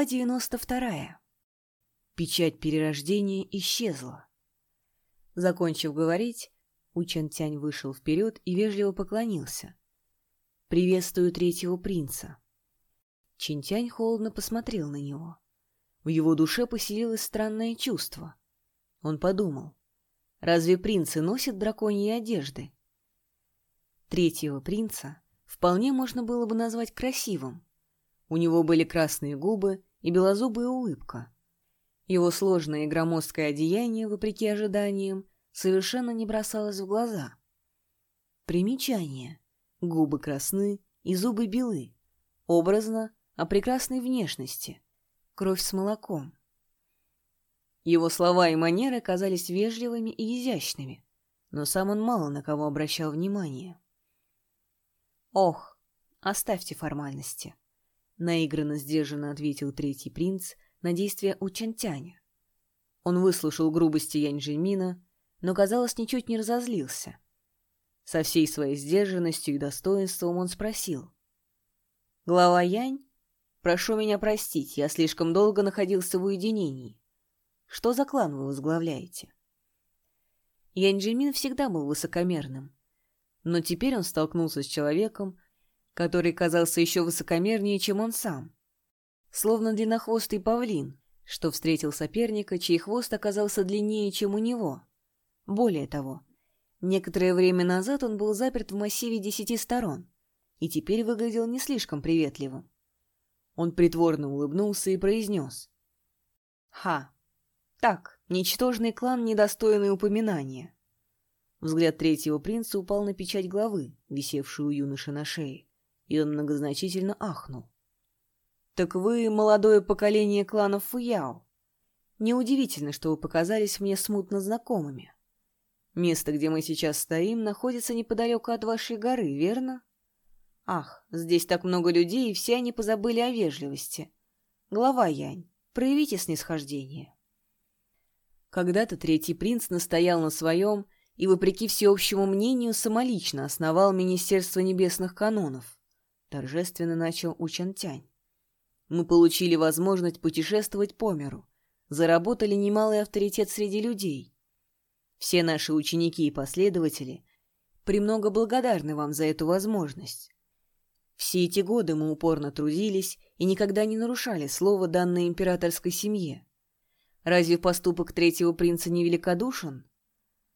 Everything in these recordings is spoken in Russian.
Глава 92. Печать перерождения исчезла. Закончив говорить, Учан Тянь вышел вперед и вежливо поклонился. «Приветствую третьего принца». Чинтянь холодно посмотрел на него. В его душе поселилось странное чувство. Он подумал, разве принцы носят драконьи одежды? Третьего принца вполне можно было бы назвать красивым, у него были красные губы и белозубая улыбка. Его сложное и громоздкое одеяние, вопреки ожиданиям, совершенно не бросалось в глаза. Примечание. Губы красны и зубы белы. Образно, о прекрасной внешности. Кровь с молоком. Его слова и манеры казались вежливыми и изящными, но сам он мало на кого обращал внимание. «Ох, оставьте формальности», наигранно сдержанно ответил третий принц на действия у Чантяня. Он выслушал грубости Янь Жимина, но, казалось, ничуть не разозлился. Со всей своей сдержанностью и достоинством он спросил. «Глава Янь, прошу меня простить, я слишком долго находился в уединении. Что за клан вы возглавляете?» Янь всегда был высокомерным, но теперь он столкнулся с человеком, который казался еще высокомернее, чем он сам. Словно длиннохвостый павлин, что встретил соперника, чей хвост оказался длиннее, чем у него. Более того, некоторое время назад он был заперт в массиве десяти сторон и теперь выглядел не слишком приветливым. Он притворно улыбнулся и произнес. «Ха! Так, ничтожный клан, недостойный упоминания». Взгляд третьего принца упал на печать главы, висевшую у юноши на шее и он многозначительно ахнул. «Так вы молодое поколение кланов Фуяо. Неудивительно, что вы показались мне смутно знакомыми. Место, где мы сейчас стоим, находится неподалеку от вашей горы, верно? Ах, здесь так много людей, и все они позабыли о вежливости. Глава Янь, проявите снисхождение». Когда-то третий принц настоял на своем и, вопреки всеобщему мнению, самолично основал Министерство небесных канонов торжественно начал Учантянь. Мы получили возможность путешествовать по миру, заработали немалый авторитет среди людей. Все наши ученики и последователи премного благодарны вам за эту возможность. Все эти годы мы упорно трудились и никогда не нарушали слово, данное императорской семье. Разве поступок третьего принца не великодушен?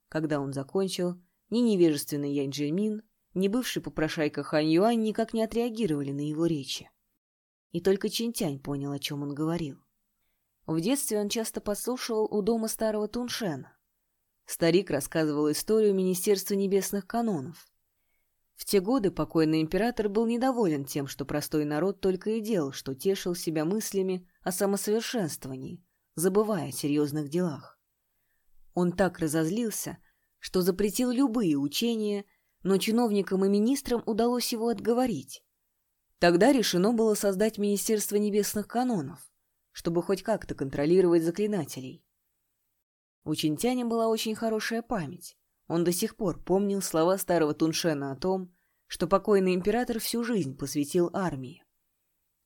Когда он закончил, ни невежественный Янь Джельмин, ни бывший попрошайка Хань Юань никак не отреагировали на его речи. И только Чинтянь понял, о чем он говорил. В детстве он часто подслушивал у дома старого Туншена. Старик рассказывал историю Министерства небесных канонов. В те годы покойный император был недоволен тем, что простой народ только и делал, что тешил себя мыслями о самосовершенствовании, забывая о серьезных делах. Он так разозлился, что запретил любые учения но чиновникам и министрам удалось его отговорить. Тогда решено было создать Министерство небесных канонов, чтобы хоть как-то контролировать заклинателей. У Чинтяня была очень хорошая память. Он до сих пор помнил слова старого Туншена о том, что покойный император всю жизнь посвятил армии.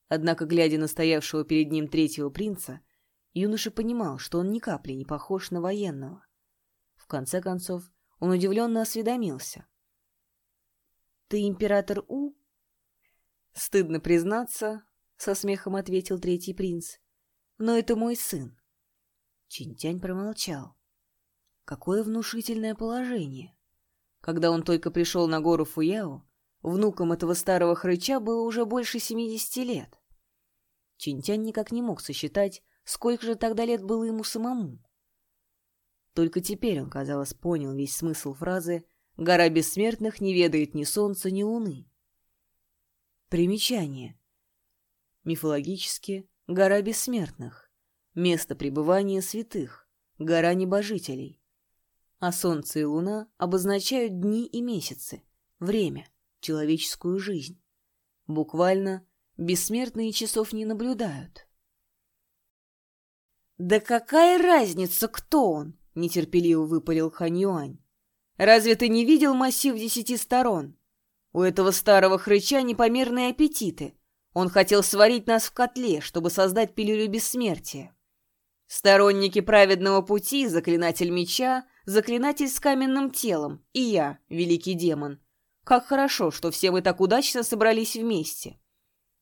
Однако, глядя на стоявшего перед ним третьего принца, юноша понимал, что он ни капли не похож на военного. В конце концов, он удивленно осведомился — ты император У? Стыдно признаться, со смехом ответил третий принц. Но это мой сын. Чинтянь промолчал. Какое внушительное положение. Когда он только пришел на гору Фуяо, внуком этого старого хрыча было уже больше семидесяти лет. Чинтянь никак не мог сосчитать, сколько же тогда лет было ему самому. Только теперь он, казалось, понял весь смысл фразы Гора бессмертных не ведает ни солнца, ни луны. Примечание. Мифологически гора бессмертных, место пребывания святых, гора небожителей. А солнце и луна обозначают дни и месяцы, время, человеческую жизнь. Буквально бессмертные часов не наблюдают. «Да какая разница, кто он?» — нетерпеливо выпалил Хань Юань. Разве ты не видел массив десяти сторон? У этого старого хрыча непомерные аппетиты. Он хотел сварить нас в котле, чтобы создать пилюлю бессмертия. Сторонники праведного пути, заклинатель меча, заклинатель с каменным телом и я, великий демон. Как хорошо, что все мы так удачно собрались вместе.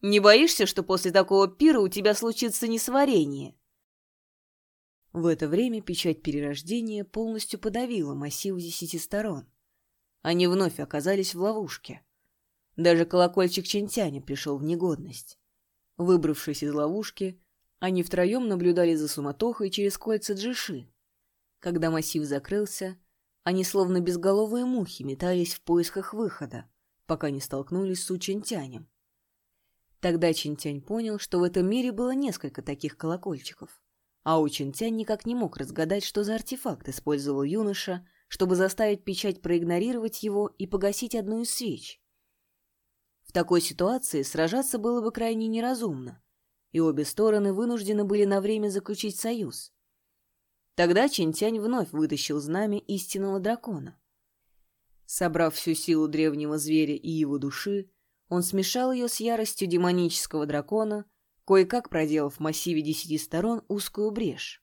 Не боишься, что после такого пира у тебя случится несварение?» В это время печать перерождения полностью подавила массив десяти сторон. Они вновь оказались в ловушке. Даже колокольчик Чентяня пришел в негодность. Выбравшись из ловушки, они втроем наблюдали за суматохой через кольца Джиши. Когда массив закрылся, они словно безголовые мухи метались в поисках выхода, пока не столкнулись с Учентянем. Тогда Чинтянь понял, что в этом мире было несколько таких колокольчиков, а Учентянь никак не мог разгадать, что за артефакт использовал юноша, чтобы заставить печать проигнорировать его и погасить одну из свеч. В такой ситуации сражаться было бы крайне неразумно, и обе стороны вынуждены были на время заключить союз. Тогда Чинтянь вновь вытащил знамя истинного дракона. Собрав всю силу древнего зверя и его души, он смешал ее с яростью демонического дракона, кое-как проделав в массиве десяти сторон узкую брешь.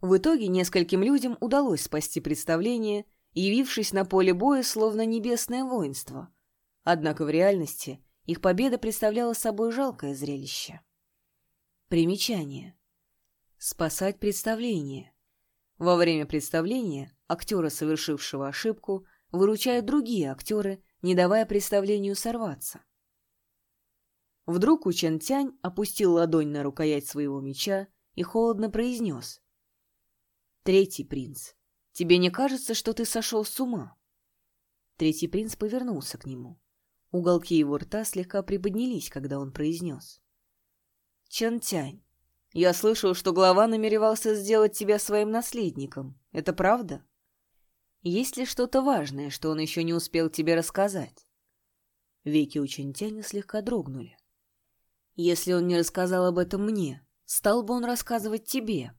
В итоге нескольким людям удалось спасти представление, явившись на поле боя словно небесное воинство. Однако в реальности их победа представляла собой жалкое зрелище. Примечание. Спасать представление. Во время представления актера, совершившего ошибку, выручают другие актеры, не давая представлению сорваться. Вдруг Учен Тянь опустил ладонь на рукоять своего меча и холодно произнес. «Третий принц, тебе не кажется, что ты сошел с ума?» Третий принц повернулся к нему. Уголки его рта слегка приподнялись, когда он произнес. «Чен Тянь, я слышал, что глава намеревался сделать тебя своим наследником. Это правда?» Есть ли что-то важное, что он еще не успел тебе рассказать? Веки у Чентяня слегка дрогнули. Если он не рассказал об этом мне, стал бы он рассказывать тебе.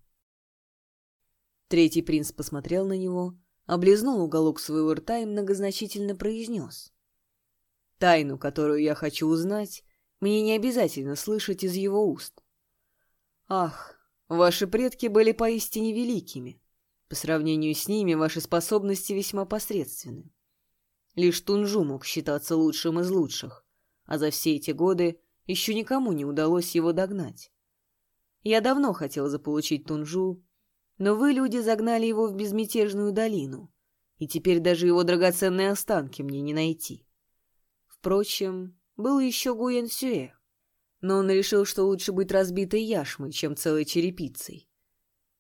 Третий принц посмотрел на него, облизнул уголок своего рта и многозначительно произнес. «Тайну, которую я хочу узнать, мне не обязательно слышать из его уст. Ах, ваши предки были поистине великими. По сравнению с ними ваши способности весьма посредственны. Лишь Тунжу мог считаться лучшим из лучших, а за все эти годы еще никому не удалось его догнать. Я давно хотел заполучить Тунжу, но вы, люди, загнали его в безмятежную долину, и теперь даже его драгоценные останки мне не найти. Впрочем, был еще Гуен Сюэ, но он решил, что лучше быть разбитой яшмой, чем целой черепицей.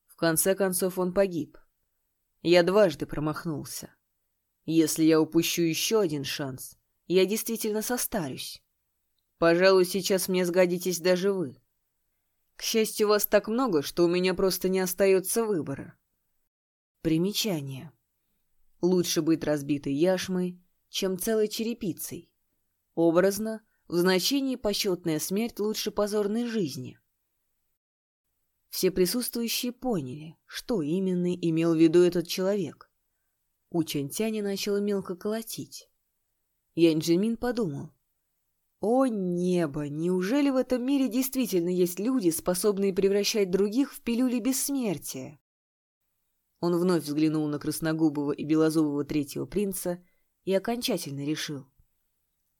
В конце концов он погиб. Я дважды промахнулся. Если я упущу еще один шанс, я действительно состарюсь. Пожалуй, сейчас мне сгодитесь даже вы. К счастью, вас так много, что у меня просто не остается выбора. Примечание. Лучше быть разбитой яшмой, чем целой черепицей. Образно, в значении почетная смерть лучше позорной жизни. Все присутствующие поняли, что именно имел в виду этот человек. У Чантяня начало мелко колотить. Янь Джимин подумал. «О небо! Неужели в этом мире действительно есть люди, способные превращать других в пилюли бессмертия?» Он вновь взглянул на красногубого и белозубого третьего принца и окончательно решил.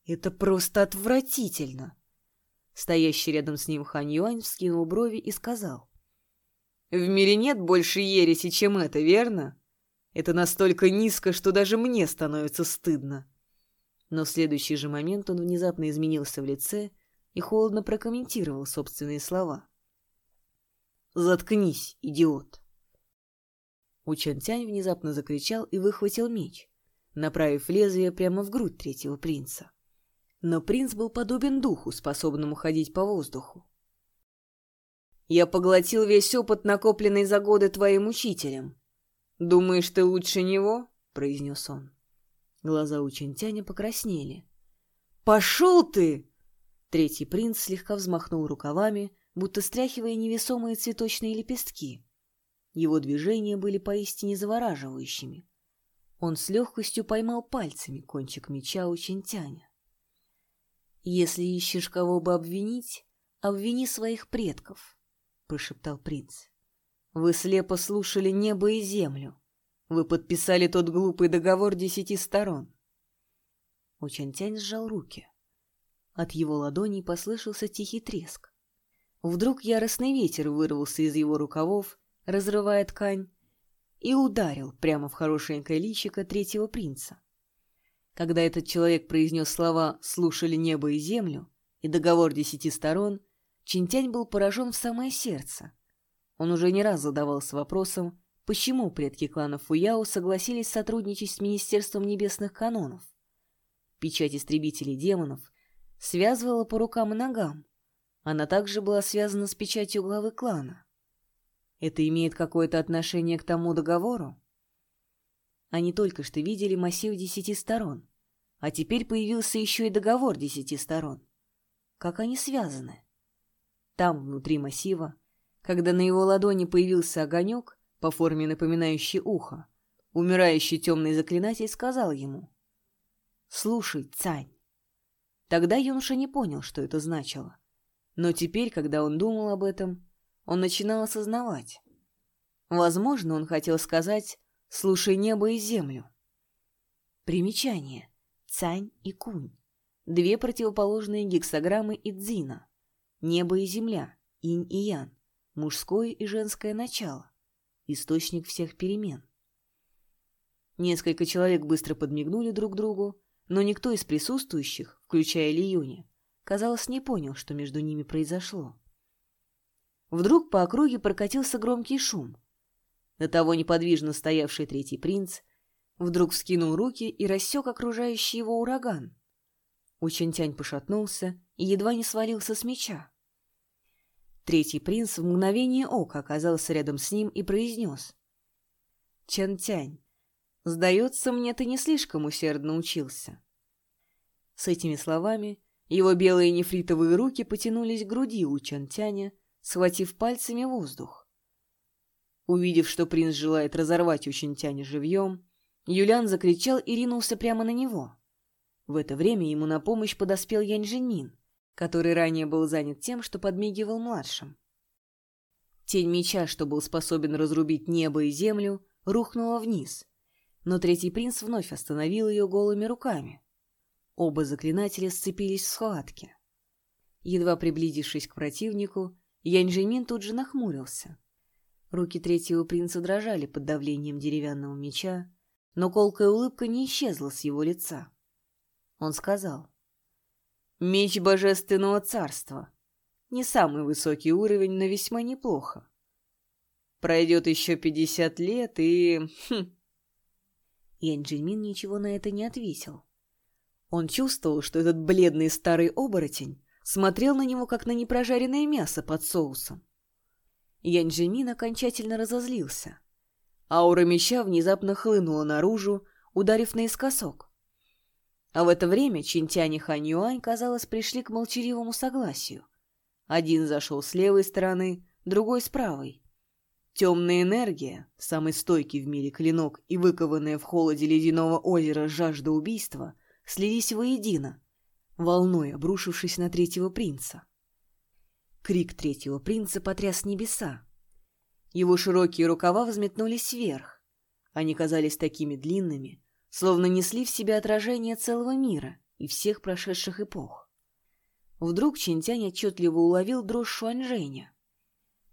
«Это просто отвратительно!» Стоящий рядом с ним Хань Юань вскинул брови и сказал. В мире нет больше ереси, чем это, верно? Это настолько низко, что даже мне становится стыдно. Но в следующий же момент он внезапно изменился в лице и холодно прокомментировал собственные слова. «Заткнись, идиот!» Учан Тянь внезапно закричал и выхватил меч, направив лезвие прямо в грудь третьего принца. Но принц был подобен духу, способному ходить по воздуху. Я поглотил весь опыт, накопленный за годы твоим учителем. Думаешь, ты лучше него? произнес он. Глаза у Чентяня покраснели. «Пошел ты!» Третий принц слегка взмахнул рукавами, будто стряхивая невесомые цветочные лепестки. Его движения были поистине завораживающими. Он с легкостью поймал пальцами кончик меча у Чентяня. «Если ищешь кого бы обвинить, обвини своих предков», — прошептал принц. «Вы слепо слушали небо и землю. Вы подписали тот глупый договор десяти сторон». Учантянь сжал руки. От его ладоней послышался тихий треск. Вдруг яростный ветер вырвался из его рукавов, разрывая ткань, и ударил прямо в хорошенькое личико третьего принца. Когда этот человек произнес слова «слушали небо и землю» и договор десяти сторон, Чинтянь был поражен в самое сердце. Он уже не раз задавался вопросом, почему предки клана Фуяо согласились сотрудничать с Министерством Небесных Канонов. Печать истребителей демонов связывала по рукам и ногам. Она также была связана с печатью главы клана. Это имеет какое-то отношение к тому договору? Они только что видели массив десяти сторон, а теперь появился еще и договор десяти сторон. Как они связаны? Там, внутри массива, когда на его ладони появился огонек, по форме напоминающий ухо, умирающий темный заклинатель сказал ему «Слушай, Цань». Тогда юноша не понял, что это значило. Но теперь, когда он думал об этом, он начинал осознавать. Возможно, он хотел сказать Слушай небо и землю. Примечание. Цань и Кунь. Две противоположные гексограммы Идзина. Небо и земля, инь и ян. Мужское и женское начало. Источник всех перемен. Несколько человек быстро подмигнули друг другу, но никто из присутствующих, включая Ли Юни, казалось, не понял, что между ними произошло. Вдруг по округе прокатился громкий шум — до того неподвижно стоявший третий принц вдруг вскинул руки и рассек окружающий его ураган. Учентянь пошатнулся и едва не свалился с меча. Третий принц в мгновение ока оказался рядом с ним и произнес. «Чантянь, сдается мне, ты не слишком усердно учился». С этими словами его белые нефритовые руки потянулись к груди у Чантяня, схватив пальцами воздух. Увидев, что принц желает разорвать Учентяня живьем, Юлян закричал и ринулся прямо на него. В это время ему на помощь подоспел Янь Жинмин, который ранее был занят тем, что подмигивал младшим. Тень меча, что был способен разрубить небо и землю, рухнула вниз, но третий принц вновь остановил ее голыми руками. Оба заклинателя сцепились в схватке. Едва приблизившись к противнику, Янь тут же нахмурился. Руки третьего принца дрожали под давлением деревянного меча, но колкая улыбка не исчезла с его лица. Он сказал, «Меч Божественного Царства. Не самый высокий уровень, но весьма неплохо. Пройдет еще пятьдесят лет и... Хм. Янь Джинмин ничего на это не ответил. Он чувствовал, что этот бледный старый оборотень смотрел на него, как на непрожаренное мясо под соусом. Янджимин окончательно разозлился. Аура меча внезапно хлынула наружу, ударив наискосок. А в это время Чинтянь и Хань Юань, казалось, пришли к молчаливому согласию. Один зашел с левой стороны, другой с правой. Темная энергия, самый стойкий в мире клинок и выкованная в холоде ледяного озера жажда убийства, слились воедино, волной обрушившись на третьего принца. Крик третьего принца потряс небеса. Его широкие рукава взметнулись вверх. Они казались такими длинными, словно несли в себе отражение целого мира и всех прошедших эпох. Вдруг Чинтянь отчетливо уловил дрожь Шуанжэня.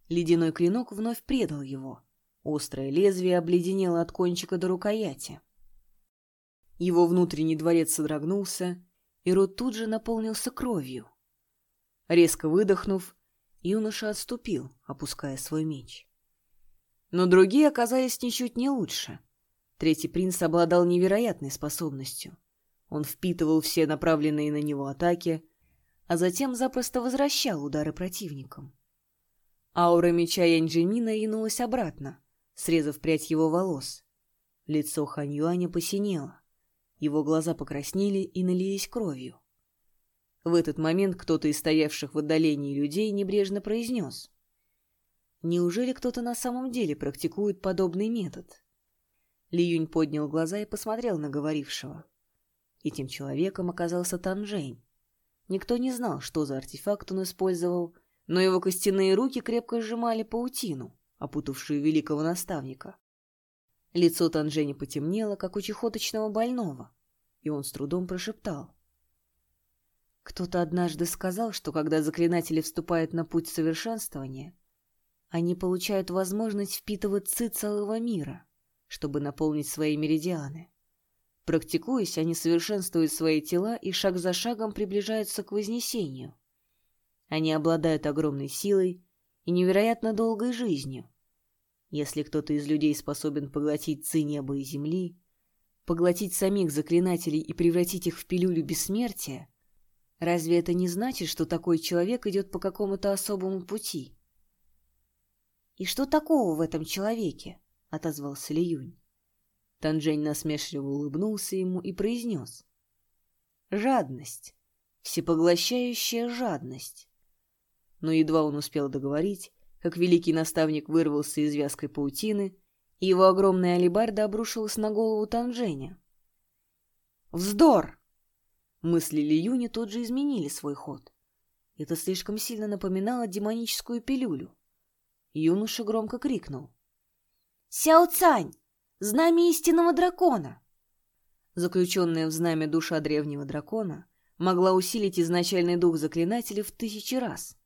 Ледяной клинок вновь предал его. Острое лезвие обледенело от кончика до рукояти. Его внутренний дворец содрогнулся, и рот тут же наполнился кровью. Резко выдохнув, юноша отступил, опуская свой меч. Но другие оказались ничуть не лучше. Третий принц обладал невероятной способностью. Он впитывал все направленные на него атаки, а затем запросто возвращал удары противникам. Аура меча Янджимина ринулась обратно, срезав прядь его волос. Лицо Хань Юаня посинело. Его глаза покраснели и налились кровью. В этот момент кто-то из стоявших в отдалении людей небрежно произнес. «Неужели кто-то на самом деле практикует подобный метод?» Ли Юнь поднял глаза и посмотрел на говорившего. Этим человеком оказался Тан Жень. Никто не знал, что за артефакт он использовал, но его костяные руки крепко сжимали паутину, опутавшую великого наставника. Лицо Танжени потемнело, как у чехоточного больного, и он с трудом прошептал. Кто-то однажды сказал, что когда заклинатели вступают на путь совершенствования, они получают возможность впитывать ци целого мира, чтобы наполнить свои меридианы. Практикуясь, они совершенствуют свои тела и шаг за шагом приближаются к вознесению. Они обладают огромной силой и невероятно долгой жизнью. Если кто-то из людей способен поглотить ци неба и земли, поглотить самих заклинателей и превратить их в пилюлю бессмертия, разве это не значит, что такой человек идет по какому-то особому пути? «И что такого в этом человеке?» — отозвался Ли Юнь. Танжень насмешливо улыбнулся ему и произнес. «Жадность. Всепоглощающая жадность». Но едва он успел договорить, как великий наставник вырвался из вязкой паутины, и его огромная алебарда обрушилась на голову Танженя. «Вздор!» Мысли Лиюни тут же изменили свой ход. Это слишком сильно напоминало демоническую пилюлю. Юноша громко крикнул. «Сяо Цань! Знамя истинного дракона!» Заключенная в знамя душа древнего дракона могла усилить изначальный дух заклинателя в тысячи раз.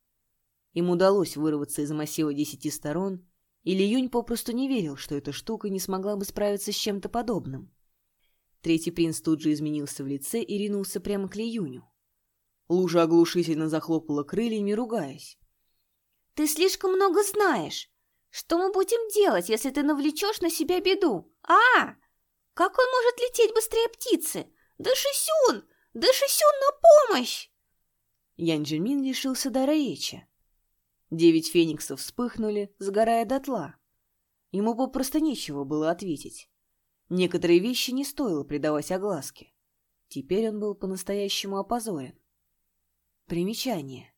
Им удалось вырваться из массива десяти сторон, и Ли Юнь попросту не верил, что эта штука не смогла бы справиться с чем-то подобным. Третий принц тут же изменился в лице и ринулся прямо к Ли Юню. Лужа оглушительно захлопала крыльями, ругаясь. «Ты слишком много знаешь. Что мы будем делать, если ты навлечешь на себя беду? А! Как он может лететь быстрее птицы? Да Шисюн! Да Шисюн на помощь!» Ян Джельмин лишился дара речи. Девять фениксов вспыхнули, сгорая дотла. Ему попросту нечего было ответить. Некоторые вещи не стоило придавать огласке. Теперь он был по-настоящему опозорен. Примечание.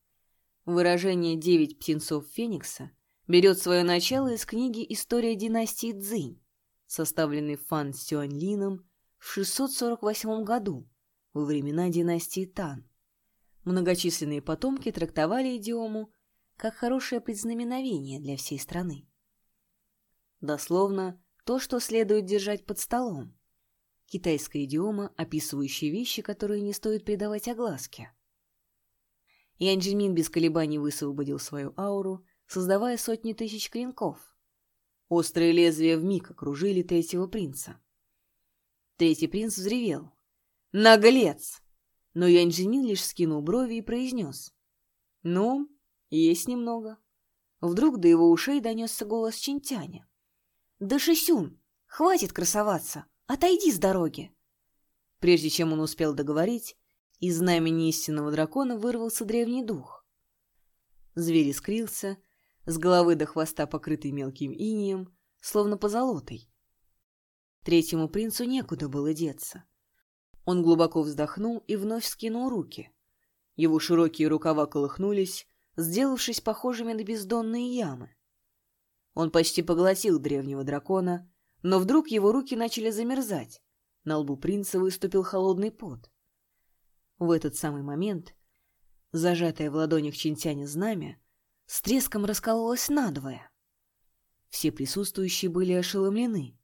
Выражение «девять птенцов Феникса» берет свое начало из книги «История династии Цзинь», составленной Фан Сюаньлином в 648 году, во времена династии Тан. Многочисленные потомки трактовали идиому как хорошее предзнаменование для всей страны. Дословно, то, что следует держать под столом. Китайская идиома, описывающая вещи, которые не стоит придавать огласке. Ян Джимин без колебаний высвободил свою ауру, создавая сотни тысяч клинков. Острые лезвия вмиг окружили третьего принца. Третий принц взревел. «Наглец!» Но Ян Джимин лишь скинул брови и произнес. «Ну, есть немного». Вдруг до его ушей донесся голос Чинтяня. «Да, Шисюн, хватит красоваться, отойди с дороги!» Прежде чем он успел договорить, из знамени истинного дракона вырвался древний дух. Зверь искрился, с головы до хвоста покрытый мелким инием, словно позолотой. Третьему принцу некуда было деться. Он глубоко вздохнул и вновь скинул руки. Его широкие рукава колыхнулись, сделавшись похожими на бездонные ямы. Он почти поглотил древнего дракона, но вдруг его руки начали замерзать. На лбу принца выступил холодный пот. В этот самый момент зажатое в ладонях Чинтяня знамя с треском раскололось надвое. Все присутствующие были ошеломлены.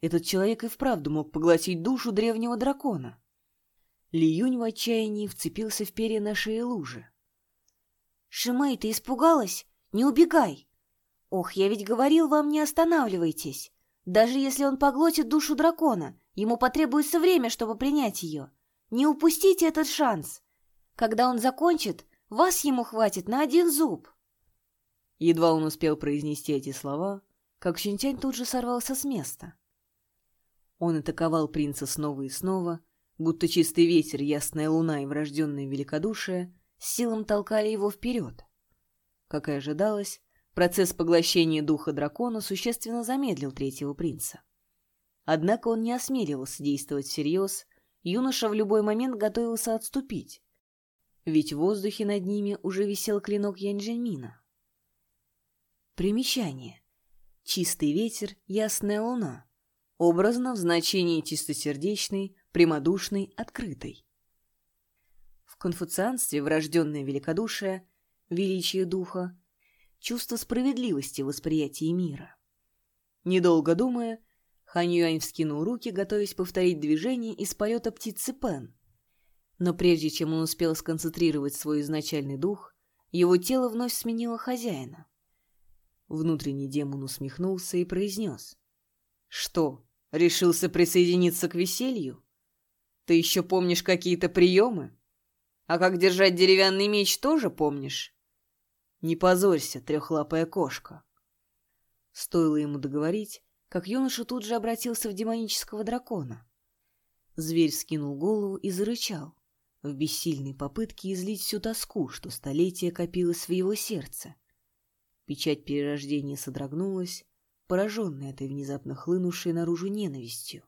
Этот человек и вправду мог поглотить душу древнего дракона. Ли Юнь в отчаянии вцепился в перья на шее лужи. «Шимэй, ты испугалась? Не убегай!» «Ох, я ведь говорил вам, не останавливайтесь! Даже если он поглотит душу дракона, ему потребуется время, чтобы принять ее. Не упустите этот шанс. Когда он закончит, вас ему хватит на один зуб. Едва он успел произнести эти слова, как Щентянь тут же сорвался с места. Он атаковал принца снова и снова, будто чистый ветер, ясная луна и врожденное великодушие с силом толкали его вперед. Как и ожидалось, процесс поглощения духа дракона существенно замедлил третьего принца. Однако он не осмеливался действовать всерьез юноша в любой момент готовился отступить. Ведь в воздухе над ними уже висел клинок Янджельмина. Примечание. Чистый ветер, ясная луна. Образно в значении чистосердечной, прямодушной, открытой. В конфуцианстве врожденное великодушие, величие духа, чувство справедливости в восприятии мира. Недолго думая, Хань Юань вскинул руки, готовясь повторить движение из полета птицы Пен. Но прежде чем он успел сконцентрировать свой изначальный дух, его тело вновь сменило хозяина. Внутренний демон усмехнулся и произнес. «Что, решился присоединиться к веселью? Ты еще помнишь какие-то приемы? А как держать деревянный меч тоже помнишь? Не позорься, трехлапая кошка». Стоило ему договорить, как юноша тут же обратился в демонического дракона. Зверь скинул голову и зарычал, в бессильной попытке излить всю тоску, что столетия копилось в его сердце. Печать перерождения содрогнулась, пораженная этой внезапно хлынувшей наружу ненавистью.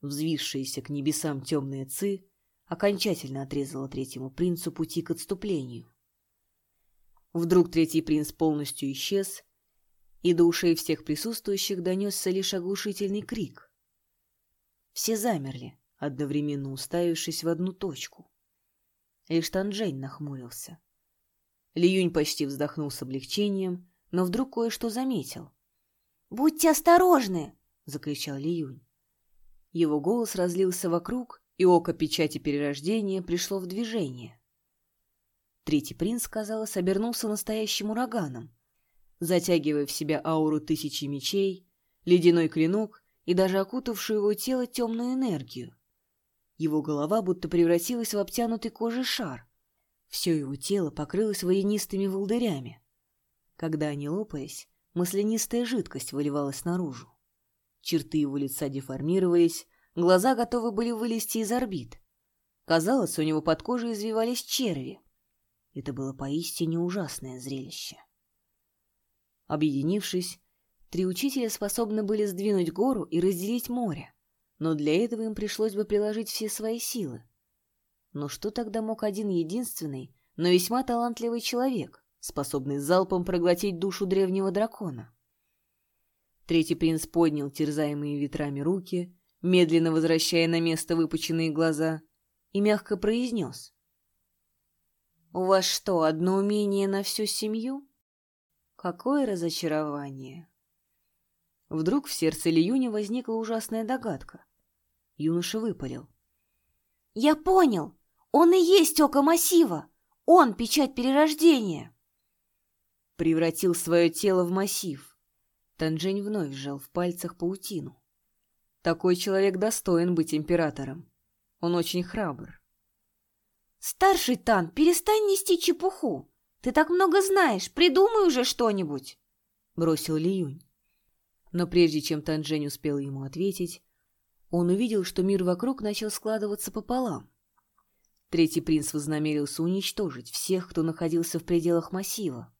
Взвившаяся к небесам темная ци окончательно отрезала третьему принцу пути к отступлению. Вдруг третий принц полностью исчез, и до ушей всех присутствующих донесся лишь оглушительный крик. Все замерли, одновременно уставившись в одну точку. Лишь Танжень нахмурился. Ли Юнь почти вздохнул с облегчением, но вдруг кое-что заметил. «Будьте осторожны!» — закричал Ли Юнь. Его голос разлился вокруг, и око печати перерождения пришло в движение. Третий принц, казалось, обернулся настоящим ураганом, затягивая в себя ауру тысячи мечей, ледяной клинок и даже окутавшую его тело темную энергию. Его голова будто превратилась в обтянутый кожей шар. Все его тело покрылось водянистыми волдырями. Когда они лопались, маслянистая жидкость выливалась наружу. Черты его лица деформировались, глаза готовы были вылезти из орбит. Казалось, у него под кожей извивались черви. Это было поистине ужасное зрелище. Объединившись, три учителя способны были сдвинуть гору и разделить море, но для этого им пришлось бы приложить все свои силы. Но что тогда мог один единственный, но весьма талантливый человек, способный залпом проглотить душу древнего дракона? Третий принц поднял терзаемые ветрами руки, медленно возвращая на место выпученные глаза, и мягко произнес. «У вас что, одно умение на всю семью?» Какое разочарование! Вдруг в сердце Лиюни возникла ужасная догадка. Юноша выпалил. «Я понял! Он и есть око массива! Он — печать перерождения!» Превратил свое тело в массив. Танжень вновь сжал в пальцах паутину. Такой человек достоин быть императором. Он очень храбр. «Старший Тан, перестань нести чепуху! Ты так много знаешь, придумай уже что-нибудь!» — бросил Ли Юнь. Но прежде чем Танжень успел ему ответить, он увидел, что мир вокруг начал складываться пополам. Третий принц вознамерился уничтожить всех, кто находился в пределах массива.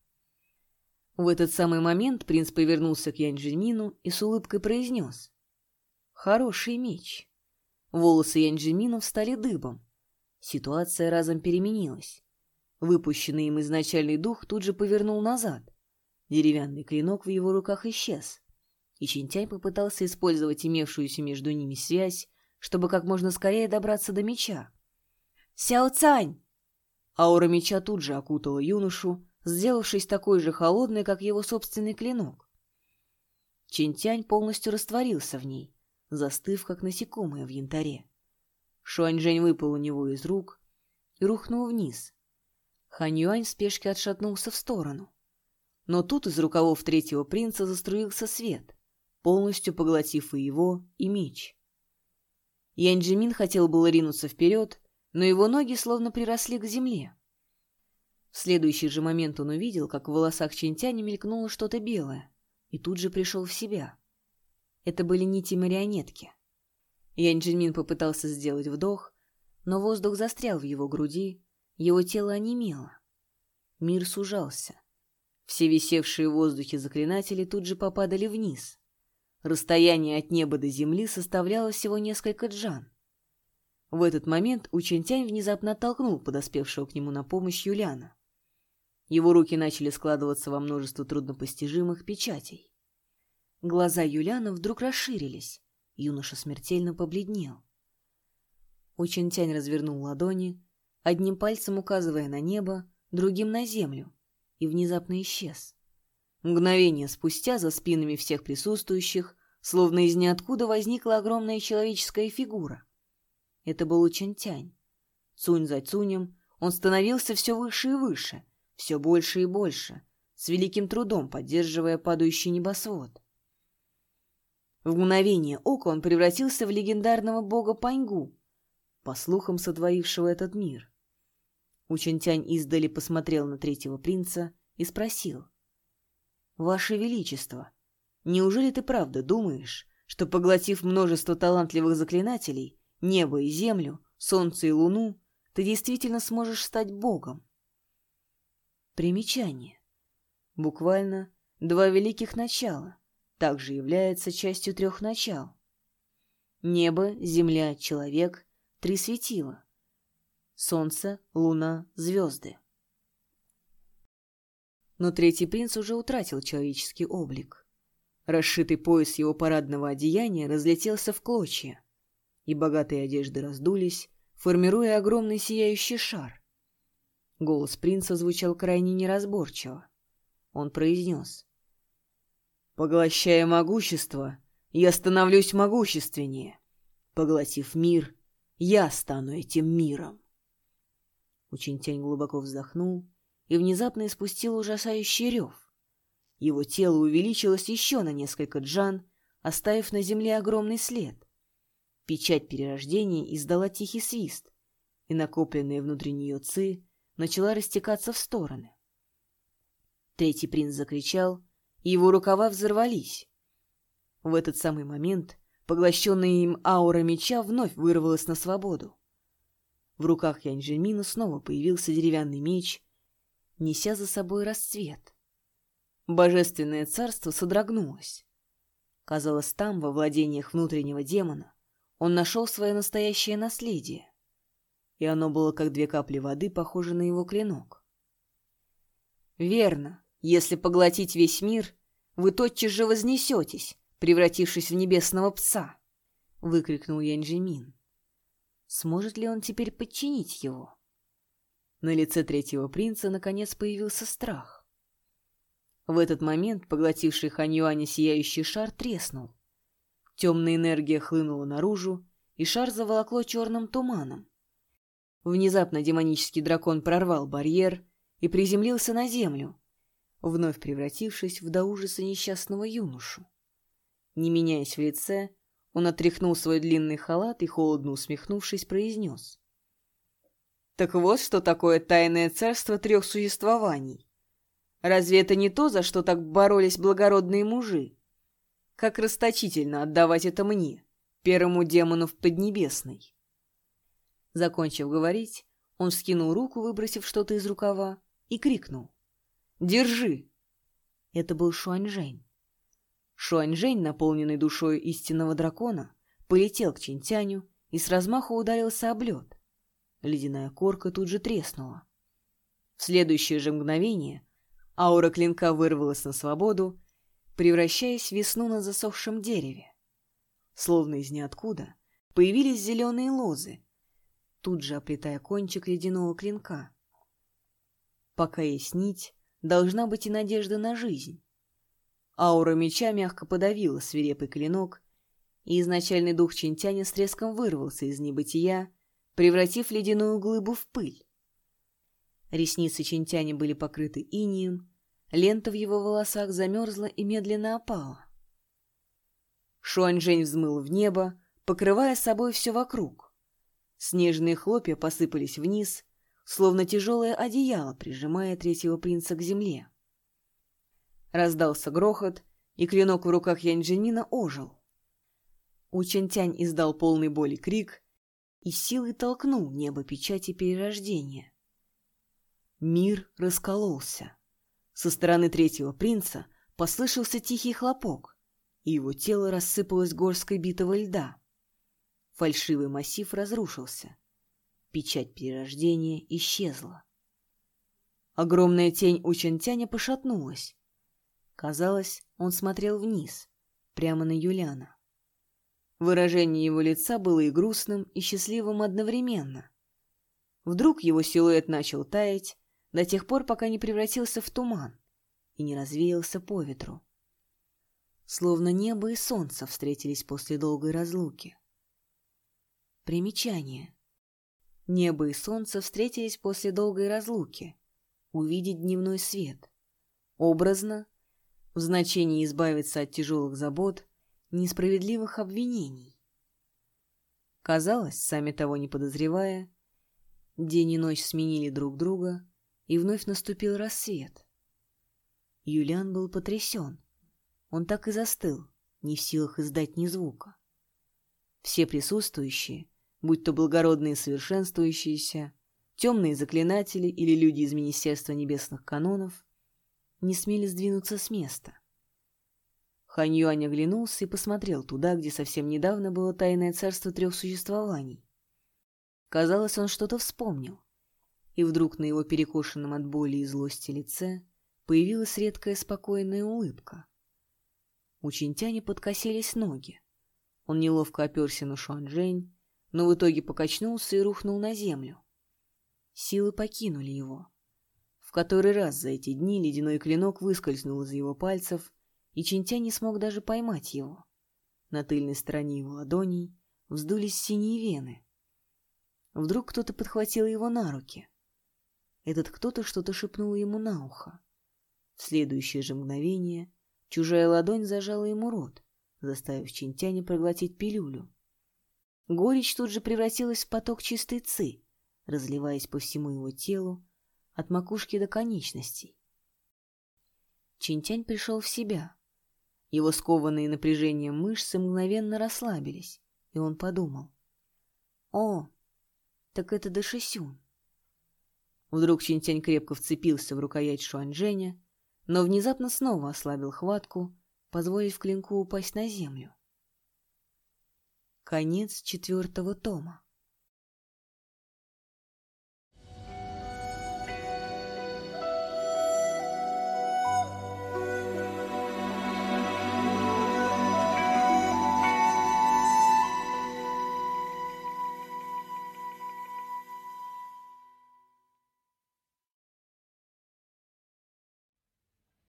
В этот самый момент принц повернулся к Янь-Джимину и с улыбкой произнес. «Хороший меч». Волосы Янь-Джимина встали дыбом. Ситуация разом переменилась. Выпущенный им изначальный дух тут же повернул назад. Деревянный клинок в его руках исчез. И Чинтяй попытался использовать имевшуюся между ними связь, чтобы как можно скорее добраться до меча. «Сяо Цань!» Аура меча тут же окутала юношу, сделавшись такой же холодной, как его собственный клинок. Чинтянь полностью растворился в ней, застыв, как насекомое в янтаре. Шуаньжэнь выпал у него из рук и рухнул вниз, Хань в спешке отшатнулся в сторону. Но тут из рукавов третьего принца заструился свет, полностью поглотив и его, и меч. Янь Джимин хотел было ринуться вперед, но его ноги словно приросли к земле. В следующий же момент он увидел, как в волосах Чинтяня мелькнуло что-то белое, и тут же пришел в себя. Это были нити марионетки. Янь Джимин попытался сделать вдох, но воздух застрял в его груди, его тело онемело. Мир сужался. Все висевшие в воздухе заклинатели тут же попадали вниз. Расстояние от неба до земли составляло всего несколько джан. В этот момент Учентянь внезапно оттолкнул подоспевшего к нему на помощь Юляна. Его руки начали складываться во множество труднопостижимых печатей. Глаза Юляна вдруг расширились. Юноша смертельно побледнел. Учентянь развернул ладони, одним пальцем указывая на небо, другим на землю, и внезапно исчез. Мгновение спустя за спинами всех присутствующих, словно из ниоткуда, возникла огромная человеческая фигура. Это был Учентянь. Цунь за Цунем он становился все выше и выше, все больше и больше, с великим трудом поддерживая падающий небосвод. В мгновение ока он превратился в легендарного бога Паньгу, по слухам сотворившего этот мир. Учентянь издали посмотрел на третьего принца и спросил. «Ваше Величество, неужели ты правда думаешь, что, поглотив множество талантливых заклинателей, небо и землю, солнце и луну, ты действительно сможешь стать богом?» Примечание. Буквально два великих начала также является частью трех начал. Небо, земля, человек — три светила. Солнце, луна, звезды. Но третий принц уже утратил человеческий облик. Расшитый пояс его парадного одеяния разлетелся в клочья, и богатые одежды раздулись, формируя огромный сияющий шар. Голос принца звучал крайне неразборчиво. Он произнес. «Поглощая могущество, я становлюсь могущественнее. Поглотив мир, я стану этим миром». Учентянь глубоко вздохнул и внезапно испустил ужасающий рев. Его тело увеличилось еще на несколько джан, оставив на земле огромный след. Печать перерождения издала тихий свист, и накопленная внутри нее ци начала растекаться в стороны. Третий принц закричал, и его рукава взорвались. В этот самый момент поглощенная им аура меча вновь вырвалась на свободу. В руках Янь снова появился деревянный меч, неся за собой расцвет. Божественное царство содрогнулось. Казалось, там, во владениях внутреннего демона, он нашел свое настоящее наследие, и оно было как две капли воды, похоже на его клинок. Верно, если поглотить весь мир, вы тотчас же вознесетесь, превратившись в небесного пса, — выкрикнул Янджимин. Сможет ли он теперь подчинить его? На лице третьего принца наконец появился страх. В этот момент поглотивший Ханьюаня сияющий шар треснул. Темная энергия хлынула наружу, и шар заволокло черным туманом. Внезапно демонический дракон прорвал барьер и приземлился на землю, вновь превратившись в до ужаса несчастного юношу. Не меняясь в лице, он отряхнул свой длинный халат и, холодно усмехнувшись, произнес. «Так вот, что такое тайное царство трех существований. Разве это не то, за что так боролись благородные мужи? Как расточительно отдавать это мне, первому демону в Поднебесной!» Закончив говорить, он вскинул руку, выбросив что-то из рукава, и крикнул. «Держи!» Это был Шуаньжэнь. Шуаньжэнь, наполненный душой истинного дракона, полетел к Чинтяню и с размаху ударился об лед. Ледяная корка тут же треснула. В следующее же мгновение аура клинка вырвалась на свободу, превращаясь в весну на засохшем дереве. Словно из ниоткуда появились зеленые лозы, тут же оплетая кончик ледяного клинка. Пока есть нить, должна быть и надежда на жизнь. Аура меча мягко подавила свирепый клинок, и изначальный дух Чинтяня с треском вырвался из небытия, превратив ледяную глыбу в пыль. Ресницы Чинтяня были покрыты инием, лента в его волосах замерзла и медленно опала. Шуаньжэнь взмыл в небо, покрывая собой все вокруг. Снежные хлопья посыпались вниз, словно тяжелое одеяло, прижимая третьего принца к земле. Раздался грохот, и клинок в руках Янь-Джинмина ожил. Учентянь издал полный боли крик и силой толкнул небо печати перерождения. Мир раскололся. Со стороны третьего принца послышался тихий хлопок, и его тело рассыпалось горской битого льда. Фальшивый массив разрушился. Печать перерождения исчезла. Огромная тень у Чентяня пошатнулась, Казалось, он смотрел вниз, прямо на Юляна. Выражение его лица было и грустным, и счастливым одновременно. Вдруг его силуэт начал таять, до тех пор, пока не превратился в туман и не развеялся по ветру. Словно небо и солнце встретились после долгой разлуки. Примечание. Небо и солнце встретились после долгой разлуки. Увидеть дневной свет. Образно, в значении избавиться от тяжелых забот, несправедливых обвинений. Казалось, сами того не подозревая, день и ночь сменили друг друга, и вновь наступил рассвет. Юлиан был потрясен. Он так и застыл, не в силах издать ни звука. Все присутствующие, будь то благородные совершенствующиеся, темные заклинатели или люди из Министерства Небесных Канонов, не смели сдвинуться с места. Хань Юань оглянулся и посмотрел туда, где совсем недавно было тайное царство трех существований. Казалось, он что-то вспомнил, и вдруг на его перекошенном от боли и злости лице появилась редкая спокойная улыбка. У Чинтяня подкосились ноги. Он неловко оперся на Шуанжэнь, но в итоге покачнулся и рухнул на землю. Силы покинули его. В который раз за эти дни ледяной клинок выскользнул из его пальцев, и Чинтя не смог даже поймать его. На тыльной стороне его ладоней вздулись синие вены. Вдруг кто-то подхватил его на руки. Этот кто-то что-то шепнул ему на ухо. В следующее же мгновение чужая ладонь зажала ему рот, заставив Чинтяня проглотить пилюлю. Горечь тут же превратилась в поток чистой ци, разливаясь по всему его телу, от макушки до конечностей. Чинтянь пришел в себя. Его скованные напряжением мышцы мгновенно расслабились, и он подумал. «О, так это Дашисюн». Вдруг Чинтянь крепко вцепился в рукоять Шуаньжэня, но внезапно снова ослабил хватку, позволив клинку упасть на землю. Конец четвертого тома.